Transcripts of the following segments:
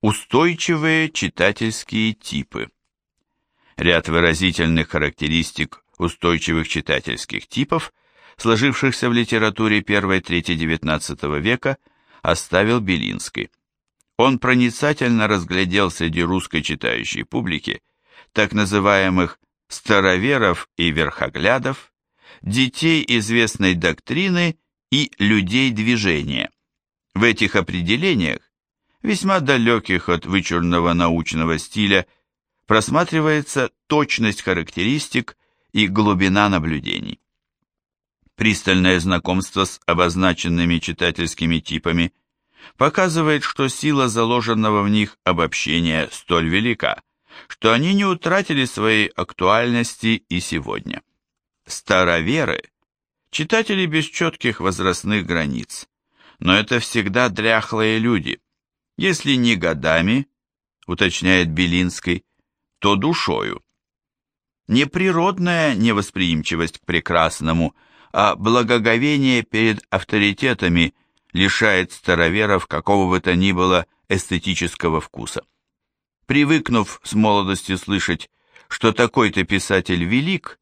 Устойчивые читательские типы. Ряд выразительных характеристик устойчивых читательских типов, сложившихся в литературе первой трети XIX века, оставил Белинский. Он проницательно разглядел среди русской читающей публики так называемых староверов и верхоглядов, детей известной доктрины и людей движения. В этих определениях весьма далеких от вычурного научного стиля, просматривается точность характеристик и глубина наблюдений. Пристальное знакомство с обозначенными читательскими типами показывает, что сила заложенного в них обобщения столь велика, что они не утратили своей актуальности и сегодня. Староверы – читатели без четких возрастных границ, но это всегда дряхлые люди – если не годами, уточняет Белинский, то душою. Не природная невосприимчивость к прекрасному, а благоговение перед авторитетами лишает староверов какого бы то ни было эстетического вкуса. Привыкнув с молодости слышать, что такой-то писатель велик,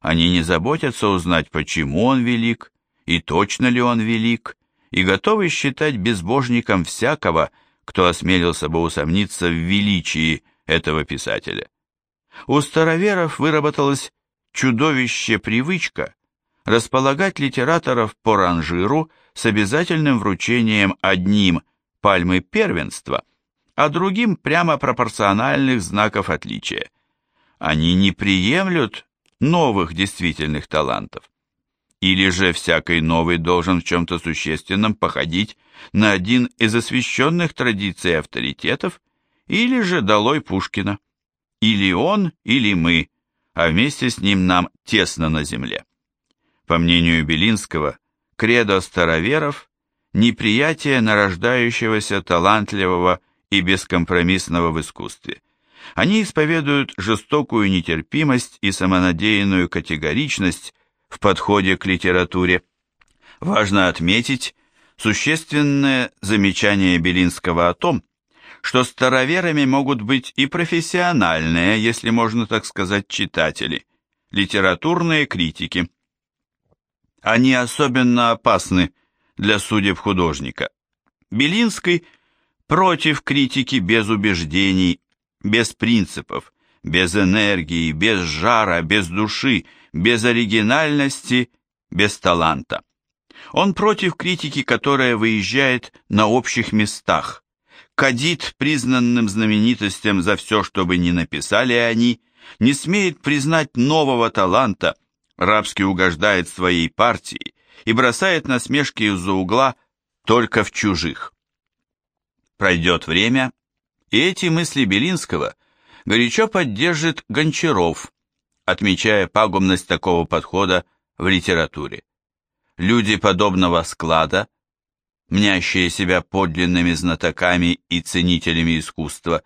они не заботятся узнать, почему он велик, и точно ли он велик, и готовы считать безбожником всякого, кто осмелился бы усомниться в величии этого писателя. У староверов выработалась чудовище привычка располагать литераторов по ранжиру с обязательным вручением одним пальмы первенства, а другим прямо пропорциональных знаков отличия. Они не приемлют новых действительных талантов. Или же всякий новый должен в чем-то существенном походить на один из освященных традиций авторитетов, или же долой Пушкина. Или он, или мы, а вместе с ним нам тесно на земле. По мнению Белинского, кредо староверов – неприятие нарождающегося талантливого и бескомпромиссного в искусстве. Они исповедуют жестокую нетерпимость и самонадеянную категоричность в подходе к литературе. Важно отметить, Существенное замечание Белинского о том, что староверами могут быть и профессиональные, если можно так сказать, читатели, литературные критики. Они особенно опасны для судеб художника. Белинский против критики без убеждений, без принципов, без энергии, без жара, без души, без оригинальности, без таланта. Он против критики, которая выезжает на общих местах, кадит признанным знаменитостям за все, что бы ни написали они, не смеет признать нового таланта, рабски угождает своей партии и бросает насмешки из-за угла только в чужих. Пройдет время, и эти мысли Белинского горячо поддержит Гончаров, отмечая пагубность такого подхода в литературе. Люди подобного склада, мнящие себя подлинными знатоками и ценителями искусства,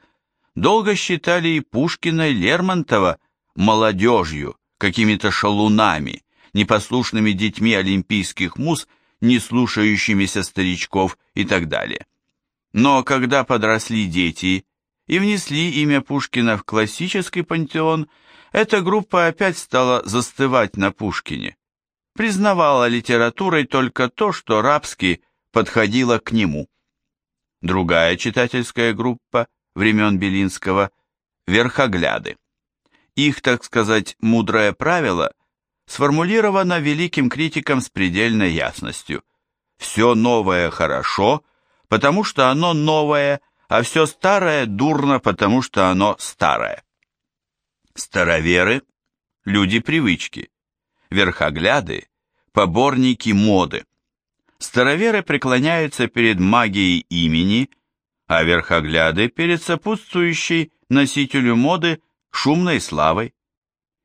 долго считали и Пушкина, и Лермонтова молодежью, какими-то шалунами, непослушными детьми олимпийских муз, не слушающимися старичков и так далее. Но когда подросли дети и внесли имя Пушкина в классический пантеон, эта группа опять стала застывать на Пушкине признавала литературой только то, что рабски подходило к нему. Другая читательская группа времен Белинского – верхогляды. Их, так сказать, мудрое правило сформулировано великим критиком с предельной ясностью. Все новое хорошо, потому что оно новое, а все старое дурно, потому что оно старое. Староверы – люди привычки верхогляды, поборники моды. Староверы преклоняются перед магией имени, а верхогляды перед сопутствующей носителю моды шумной славой.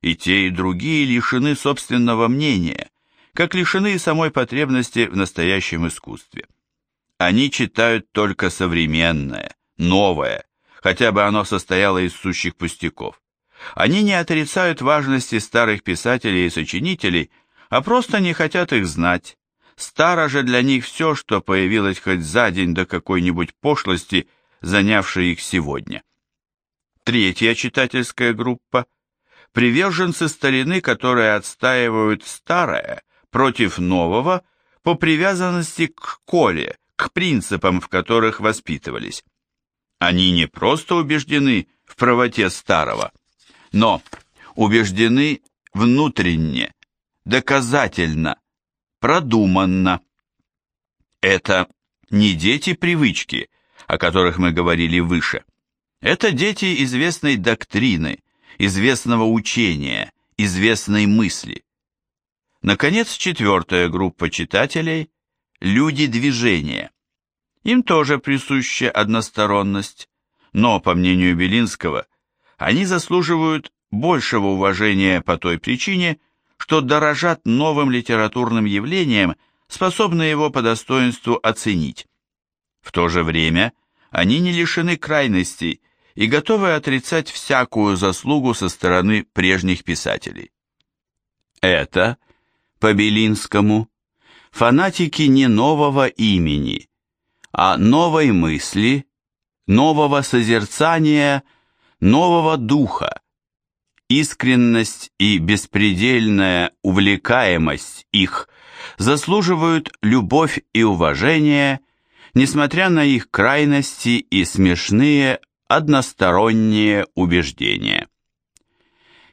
И те, и другие лишены собственного мнения, как лишены и самой потребности в настоящем искусстве. Они читают только современное, новое, хотя бы оно состояло из сущих пустяков. Они не отрицают важности старых писателей и сочинителей, а просто не хотят их знать. Старо же для них все, что появилось хоть за день до какой-нибудь пошлости, занявшей их сегодня. Третья читательская группа – приверженцы старины, которые отстаивают старое против нового по привязанности к коле, к принципам, в которых воспитывались. Они не просто убеждены в правоте старого, но убеждены внутренне, доказательно, продуманно. Это не дети привычки, о которых мы говорили выше. Это дети известной доктрины, известного учения, известной мысли. Наконец, четвертая группа читателей – люди движения. Им тоже присуща односторонность, но, по мнению Белинского, они заслуживают большего уважения по той причине, что дорожат новым литературным явлением, способны его по достоинству оценить. В то же время они не лишены крайностей и готовы отрицать всякую заслугу со стороны прежних писателей. Это, по Белинскому, фанатики не нового имени, а новой мысли, нового созерцания, нового духа, искренность и беспредельная увлекаемость их заслуживают любовь и уважение, несмотря на их крайности и смешные односторонние убеждения.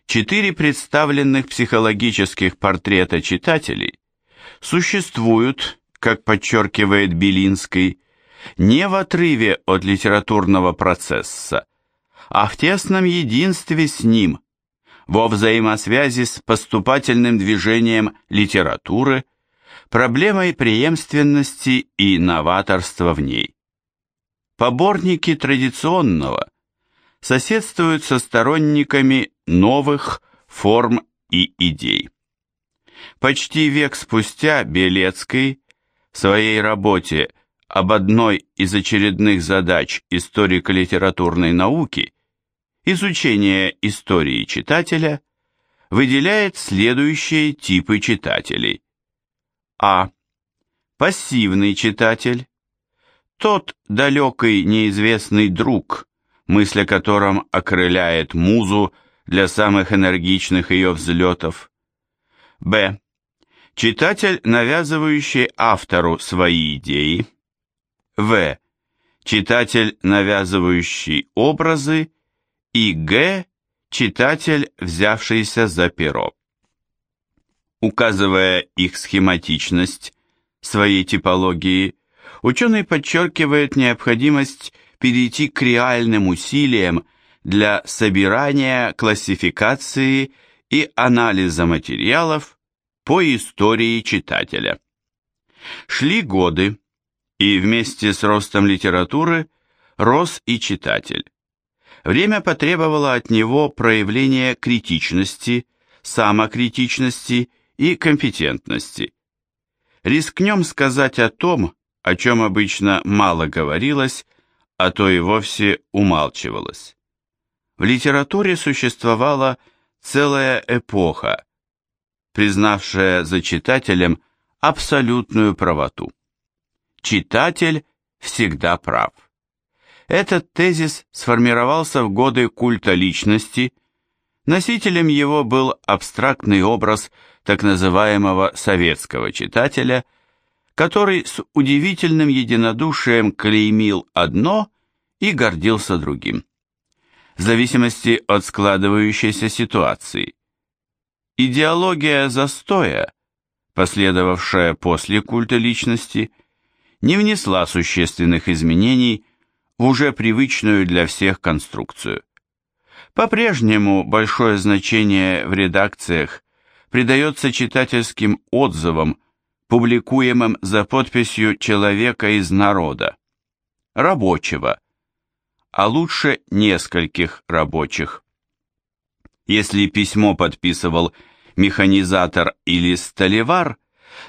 Четыре представленных психологических портрета читателей существуют, как подчеркивает Белинский, не в отрыве от литературного процесса, а в тесном единстве с ним – во взаимосвязи с поступательным движением литературы, проблемой преемственности и новаторства в ней. Поборники традиционного соседствуют со сторонниками новых форм и идей. Почти век спустя Белецкий в своей работе об одной из очередных задач историко-литературной науки изучение истории читателя выделяет следующие типы читателей. А. Пассивный читатель. Тот далекий неизвестный друг, мысль о котором окрыляет музу для самых энергичных ее взлетов. Б. Читатель, навязывающий автору свои идеи. В. Читатель, навязывающий образы и Г. Читатель, взявшийся за перо. Указывая их схематичность своей типологии, ученый подчеркивает необходимость перейти к реальным усилиям для собирания, классификации и анализа материалов по истории читателя. Шли годы, и вместе с ростом литературы рос и читатель. Время потребовало от него проявления критичности, самокритичности и компетентности. Рискнем сказать о том, о чем обычно мало говорилось, а то и вовсе умалчивалось. В литературе существовала целая эпоха, признавшая за читателем абсолютную правоту. Читатель всегда прав. Этот тезис сформировался в годы культа личности, носителем его был абстрактный образ так называемого советского читателя, который с удивительным единодушием клеймил одно и гордился другим. В зависимости от складывающейся ситуации. Идеология застоя, последовавшая после культа личности, не внесла существенных изменений в уже привычную для всех конструкцию. По-прежнему большое значение в редакциях придается читательским отзывам, публикуемым за подписью человека из народа, рабочего, а лучше нескольких рабочих. Если письмо подписывал механизатор или столевар,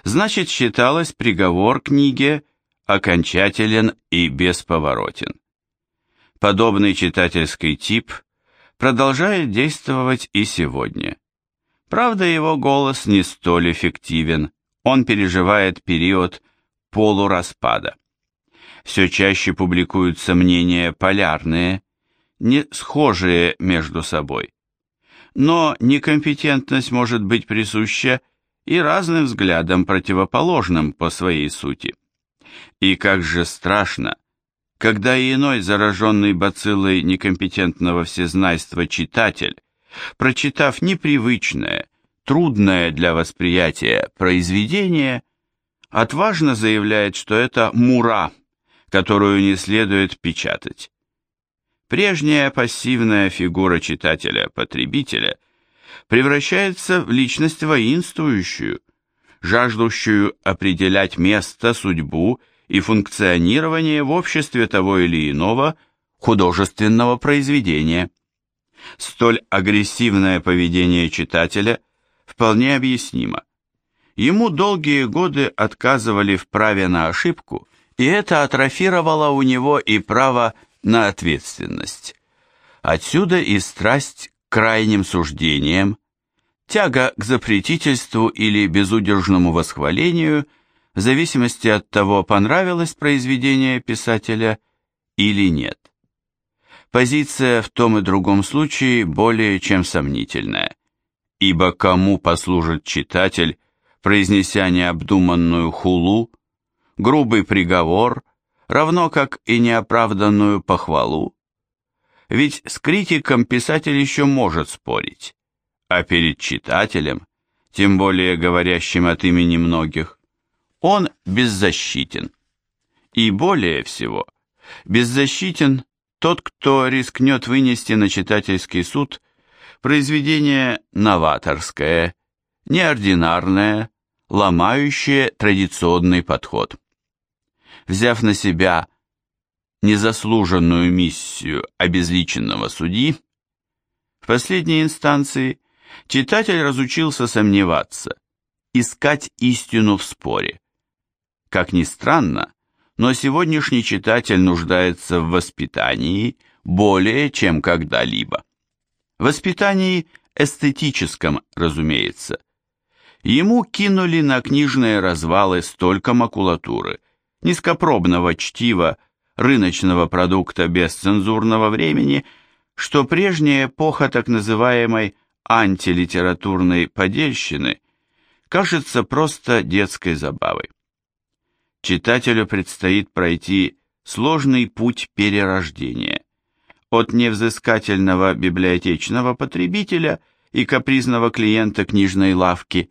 значит считалось приговор книге окончателен и бесповоротен. Подобный читательский тип продолжает действовать и сегодня. Правда, его голос не столь эффективен, он переживает период полураспада. Все чаще публикуются мнения полярные, не схожие между собой. Но некомпетентность может быть присуща и разным взглядам, противоположным по своей сути. И как же страшно, когда иной зараженный бациллой некомпетентного всезнайства читатель, прочитав непривычное, трудное для восприятия произведение, отважно заявляет, что это мура, которую не следует печатать. Прежняя пассивная фигура читателя-потребителя превращается в личность воинствующую, жаждущую определять место, судьбу и функционирование в обществе того или иного художественного произведения. Столь агрессивное поведение читателя вполне объяснимо. Ему долгие годы отказывали в праве на ошибку, и это атрофировало у него и право на ответственность. Отсюда и страсть к крайним суждениям, тяга к запретительству или безудержному восхвалению, в зависимости от того, понравилось произведение писателя или нет. Позиция в том и другом случае более чем сомнительная, ибо кому послужит читатель, произнеся необдуманную хулу, грубый приговор, равно как и неоправданную похвалу? Ведь с критиком писатель еще может спорить, а перед читателем, тем более говорящим от имени многих, он беззащитен. И более всего, беззащитен тот, кто рискнет вынести на читательский суд произведение новаторское, неординарное, ломающее традиционный подход взяв на себя незаслуженную миссию обезличенного судьи, в последней инстанции читатель разучился сомневаться, искать истину в споре. Как ни странно, но сегодняшний читатель нуждается в воспитании более чем когда-либо. Воспитании эстетическом, разумеется. Ему кинули на книжные развалы столько макулатуры, низкопробного чтива, рыночного продукта без цензурного времени, что прежняя эпоха так называемой антилитературной подельщины кажется просто детской забавой. Читателю предстоит пройти сложный путь перерождения от невзыскательного библиотечного потребителя и капризного клиента книжной лавки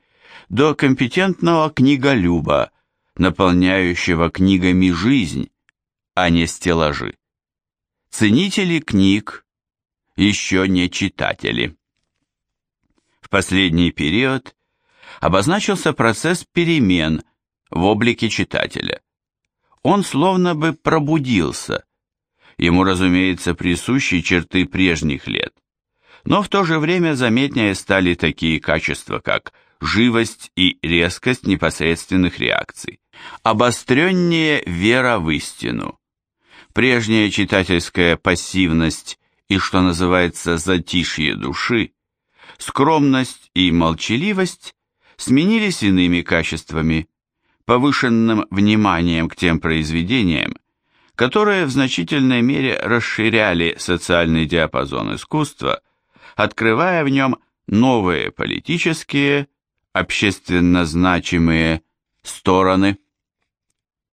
до компетентного книголюба, наполняющего книгами жизнь, а не стеллажи. Ценители книг еще не читатели. В последний период обозначился процесс перемен в облике читателя. Он словно бы пробудился. Ему, разумеется, присущи черты прежних лет. Но в то же время заметнее стали такие качества, как живость и резкость непосредственных реакций, обостреннее вера в истину. Прежняя читательская пассивность и, что называется, затишье души, скромность и молчаливость сменились иными качествами, повышенным вниманием к тем произведениям, которые в значительной мере расширяли социальный диапазон искусства, открывая в нем новые политические, общественно значимые стороны –